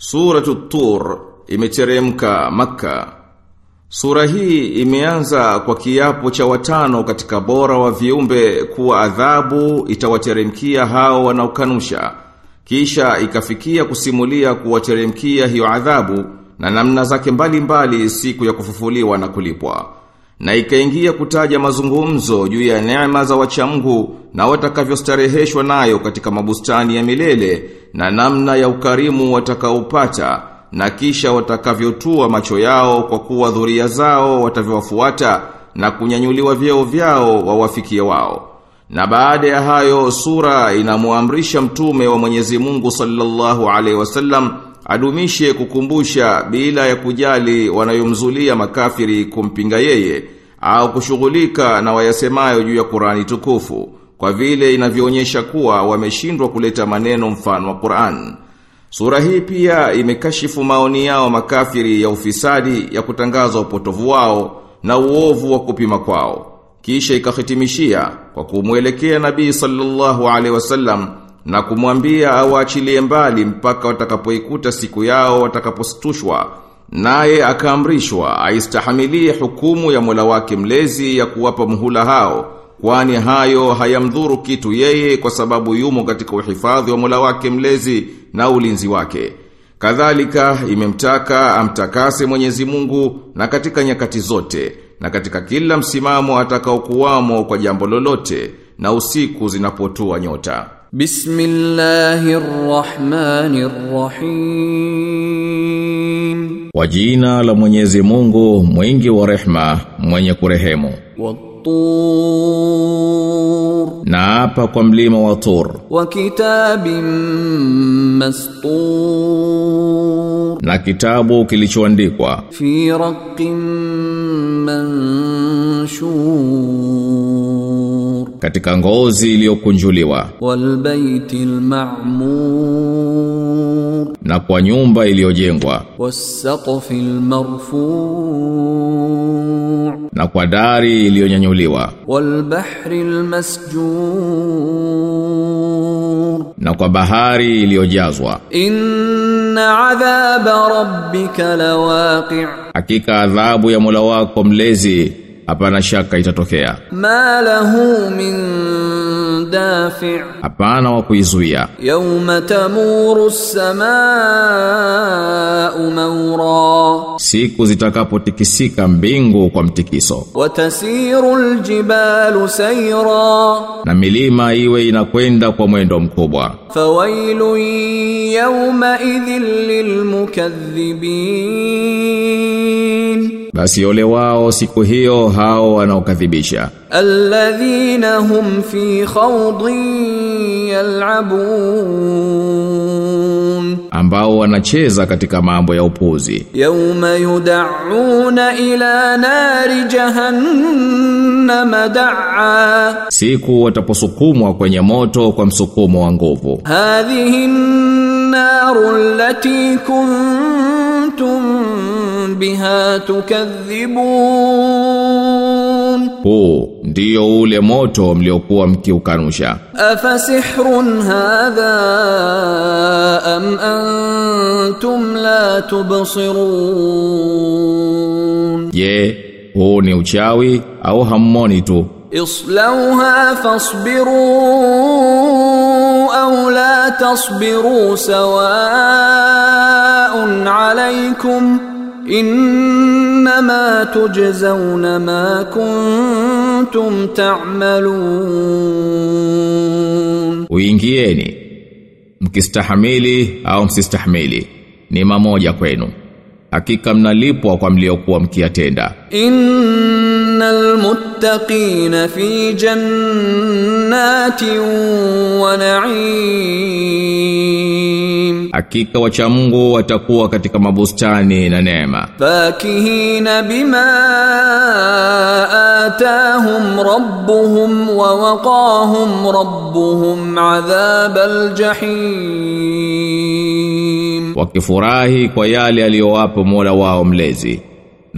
Suratu Tur imeteremka maka. Sura hii imeanza kwa kiapo cha watano katika bora wa viumbe kuwa adhabu itawateremkia hao wanaokanusha. Kisha ikafikia kusimulia kuwateremkia hiyo adhabu na namna zake mbalimbali siku ya kufufuliwa na kulipwa. Na ikaingia kutaja mazungumzo juu ya neema za wachamgu na watakavyostareheshwa nayo katika mabustani ya milele na namna ya ukarimu watakaopata na kisha watakavyotua macho yao kwa kuwa dhuria zao watavyowafuata na kunyanyuliwa vyeo vyao wawafikie wao. Na baada ya hayo sura inamuamrisha mtume wa Mwenyezi Mungu sallallahu alaihi wasallam adumishe kukumbusha bila ya kujali wanayomzulia makafiri kumpinga yeye au kushughulika na wayasemayo juu ya Qur'ani tukufu kwa vile inavyoonyesha kuwa wameshindwa kuleta maneno mfano wa Qur'an. Sura hii pia imekashifu maoni yao makafiri ya ufisadi ya kutangaza upotovu wao na uovu wa kupima kwao. Kisha ikahitimishia kwa kumwelekea Nabii sallallahu alaihi wasallam na kumwambia awaachilie mbali mpaka watakapoikuta siku yao watakapostushwa naye akaamrishwa aistahamilie hukumu ya Mola wake mlezi ya kuwapa muhula hao kwani hayo hayamdhuru kitu yeye kwa sababu yumo katika uhifadhi wa Mola wake mlezi na ulinzi wake. Kadhalika imemtaka amtakase Mwenyezi Mungu na katika nyakati zote na katika kila msimamo atakaokuwamo kwa jambo lolote na usiku zinapotua nyota Bismillahirrahmanirrahim. Kwa jina la Mwenyezi Mungu mwingi wa rehma mwenye kurehemu. Wat-tur Na hapa kwa mlima wa Tur. Wa kitabim mastur. Na kitabu kilichoandikwa. Fi raqqin manshur katika ngozi iliyokunjuliwa walbaitil ma'mur. na kwa nyumba iliyojengwa wasaqfil marfu' na kwa dari iliyonyanyuliwa walbahril masjur. na kwa bahari iliyojazwa. Inna adhaba rabbika lawaqi' hakika adhabu ya Mola wako mlezi hapana shaka itatokea. Ma lahu min dafi' hapana wa kuizuia. yawma tamuru as-samaa'u mawra. Siku zitakapotikisika mbingu kwa mtikiso. Watasiru al-jibalu sayra. Na milima iwe inakwenda kwa mwendo mkubwa. Fawailu yawma idhil lilmukaththibin basi ole wao siku hiyo hao wanaokadhibisha. Alladhina hum fi khawdin yal'abun. Ambao wanacheza katika mambo ya upuzi. Yauma yud'una ila nari jahannam da'a. Siku wataposukumwa kwenye moto kwa msukumo wa nguvu. Hadhihi an-naru allati kuntum kuntum biha tukadhibun huu ndio ule moto mliokuwa mkiukanusha. afasihrun hadha am antum la tubsirun je huu ni uchawi au hammoni tu? islauha fasbiru au la tasbiru sawaa سواء عليكم إنما تجزون ما كنتم تعملون uingieni mkistahamili au msistahimili ni mamoja kwenu hakika mnalipwa kwa mliokuwa mkiyatenda إن المتقين في جنات ونعيم hakika wacha Mungu watakuwa katika mabustani na neema. Fakihina bima atahum rabbuhum wa waqahum rabbuhum adhab aljahim. Wakifurahi kwa yale aliyowapa Mola wao mlezi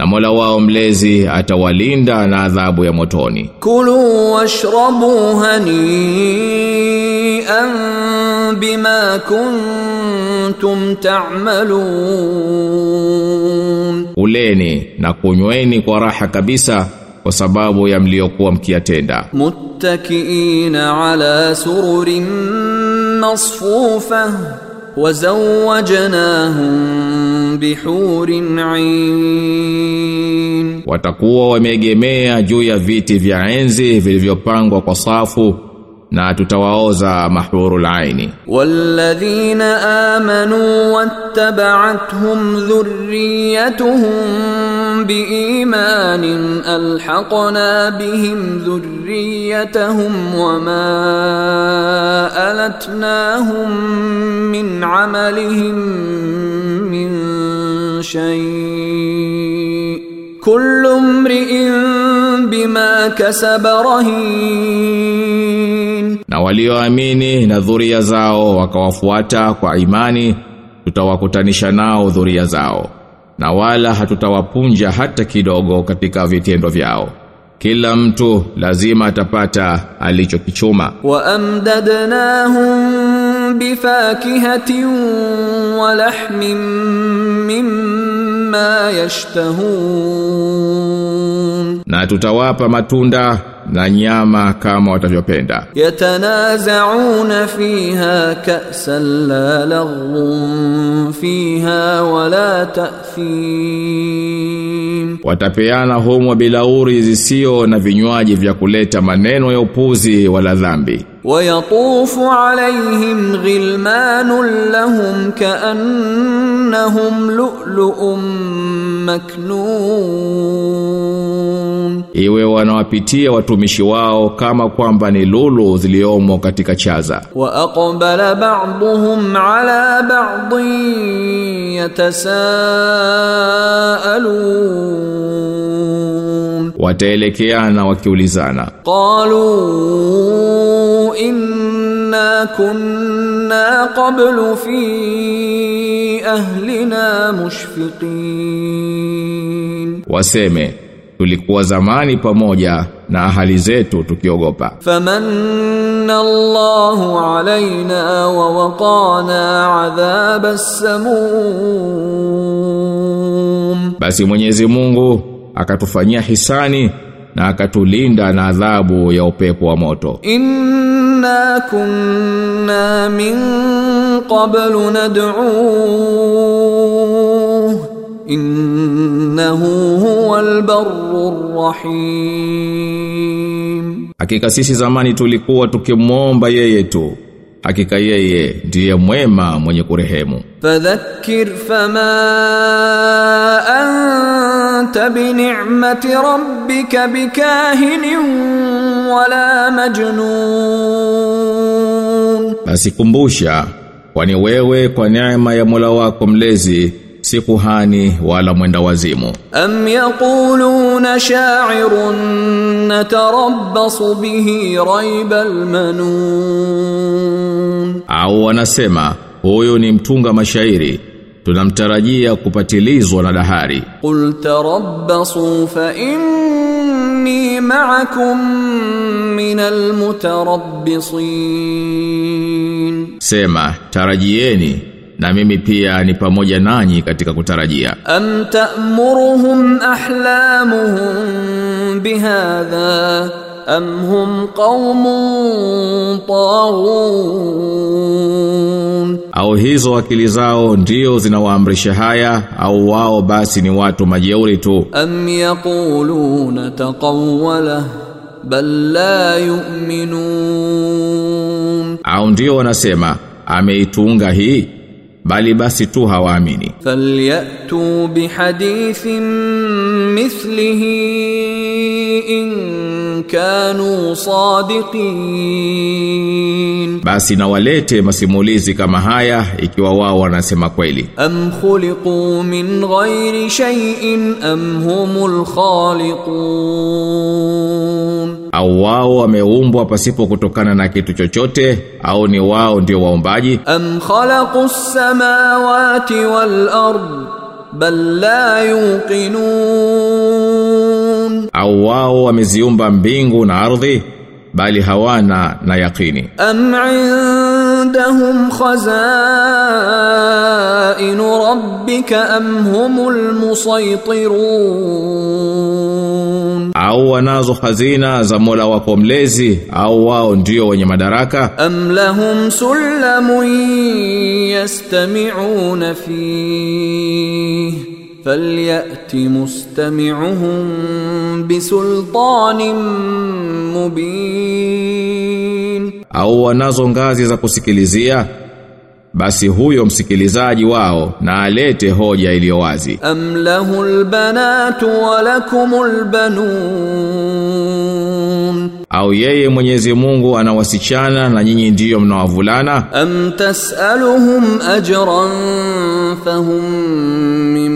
na Mola wao mlezi atawalinda na adhabu ya motoni. Kulu washrabu hani'an bima kuntum ta'malun, uleni na kunyweni kwa raha kabisa kwa sababu ya mliokuwa mkiyatenda. Muttakiina ala sururin masfufa wa zawwajnahum bihurin ain, watakuwa wameegemea juu ya viti vya enzi vilivyopangwa kwa safu na tutawaoza mahurul aini. Walladhina amanu wattaba'athum dhurriyyatuhum biimanin alhaqna bihim dhurriyyatahum wama alatnahum min amalihim min شيء كل امرئ بما كسب رهين na walioamini na dhuria zao wakawafuata kwa imani tutawakutanisha nao dhuria zao na wala hatutawapunja hata kidogo katika vitendo vyao kila mtu lazima atapata alichokichuma وأمددناهم بفاكهة ولحم مما يشتهون na tutawapa matunda na nyama kama watavyopenda يتنازعون فيها كأسا لا لغو فيها ولا تأثيم watapeana humo bilauri zisio na vinywaji vya kuleta maneno ya upuzi wala dhambi ويطوف عليهم غلمان لهم كأنهم لؤلؤ مكنون iwe wanawapitia watumishi wao kama kwamba ni lulu ziliomo katika chaza وأقبل بعضهم على بعض يتساءلون wataelekeana wakiulizana. Qalu inna kunna qablu fi ahlina mushfiqin. Waseme tulikuwa zamani pamoja na ahali zetu tukiogopa. Famanna Allahu alaina wa waqana adhaba samum basi Mwenyezi Mungu akatufanyia hisani na akatulinda na adhabu ya upepo wa moto. Inna kunna min qablu nad'u innahu huwal barrur rahim. Hakika sisi zamani tulikuwa tukimwomba yeye tu. Hakika yeye ndiye mwema mwenye kurehemu. Fadhakkir fama anta bi ni'mati rabbika bikahinin wala majnun Asikumbusha kwani wewe kwa neema ya Mola wako mlezi si kuhani wala mwenda wazimu. Am yaquluna sha'irun natarabbasu bihi raibal manun. Au wanasema huyo ni mtunga mashairi tunamtarajia kupatilizwa na dahari. Qul tarabbasu fa inni ma'akum min almutarabbisin sema tarajieni na mimi pia ni pamoja nanyi katika kutarajia. Am ta'muruhum ahlamuhum bihadha? am hum qaumun taghun, au hizo akili zao ndio zinawaamrisha haya, au wao basi ni watu majeuri tu. Am yaquluna taqawwala bal la yu'minun, au ndio wanasema ameitunga hii bali basi tu hawaamini. Falyatu bihadithin mithlihi in kanu sadiqin. Basi nawalete masimulizi kama haya ikiwa wao wanasema kweli. Am khuliqu min ghairi shay'in am humul khaliqun au wao wameumbwa pasipo kutokana na kitu chochote au ni wao ndio waumbaji? Am khalaqus samawati wal ard bal la yuqinun. Au wao wameziumba mbingu na ardhi bali hawana na yakini am indahum khazainu rabbika am humul musaytirun au wanazo hazina za Mola wako mlezi au wao ndio wenye madaraka أم لهم سلم يستمعون فيه فليأت مستمعهم بسلطان مبين au wanazo ngazi za kusikilizia basi huyo msikilizaji wao na alete hoja iliyo wazi. Am lahul banatu wa lakumul banun au yeye Mwenyezi Mungu anawasichana na nyinyi ndiyo mnawavulana am tasaluhum ajran fahum min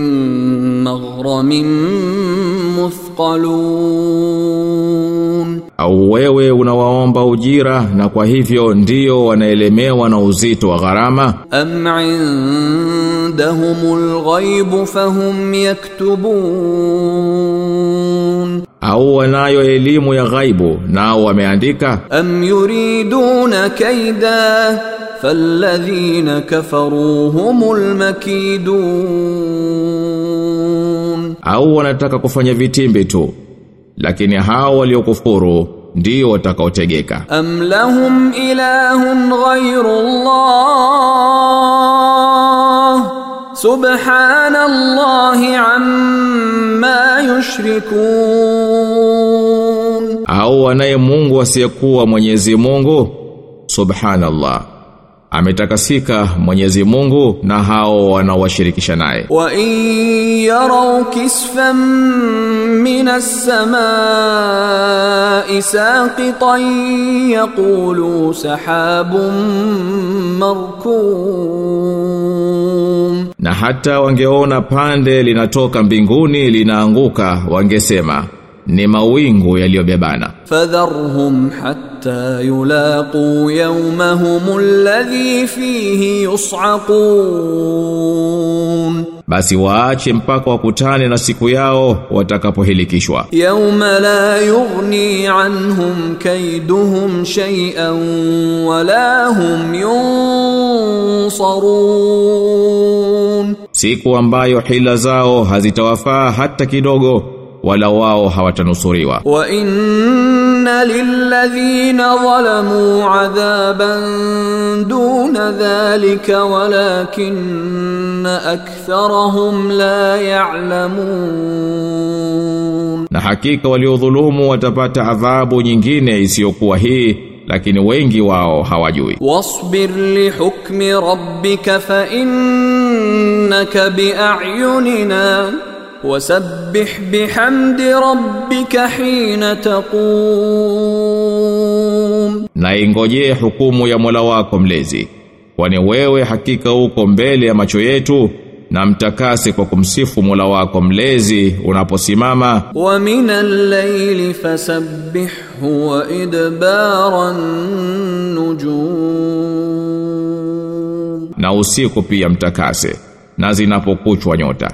maghramin muthqalun au wewe unawaomba ujira na kwa hivyo ndio wanaelemewa na uzito wa gharama? Am indahumul ghaib fahum yaktubun. Au wanayo elimu ya ghaibu nao wameandika? Am yuriduna kaida falladhina kafaruhumul makidun. Au wanataka kufanya vitimbi tu? lakini hao waliokufuru ndio watakaotegeka. Am lahum ilahun ghayru Allah. Subhanallahi amma yushrikun. Au wanaye Mungu asiyekuwa Mwenyezi Mungu? Subhanallah ametakasika Mwenyezi Mungu na hao wanaowashirikisha naye. Wa yarau kisfan min as-samaa'i saqitan yaqulu sahabun markum, na hata wangeona pande linatoka mbinguni linaanguka, wangesema ni mawingu yaliyobebana. Fadharhum hatta حَتَّى يُلَاقُوا يَوْمَهُمُ الَّذِي فِيهِ يُصْعَقُونَ. Basi waache mpaka wakutane na siku yao watakapohilikishwa yauma la yughni anhum kaiduhum shay'an wala hum yunsarun siku ambayo hila zao hazitawafaa hata kidogo wala wao hawatanusuriwa. Wa inna lilladhina zalamu adhaban duna dhalika walakinna aktharahum la ya'lamun. Na hakika waliodhulumu watapata adhabu nyingine isiyokuwa hii lakini wengi wao hawajui. Wasbir li hukmi rabbika fa innaka bi wasabbih bihamdi rabbika hina taqum, na ingojee hukumu ya Mola wako mlezi, kwani wewe hakika uko mbele ya macho yetu na mtakase kwa kumsifu Mola wako mlezi unaposimama. Wa minal layli fasabbihu wa idbaran nujum, na usiku pia mtakase na zinapokuchwa nyota.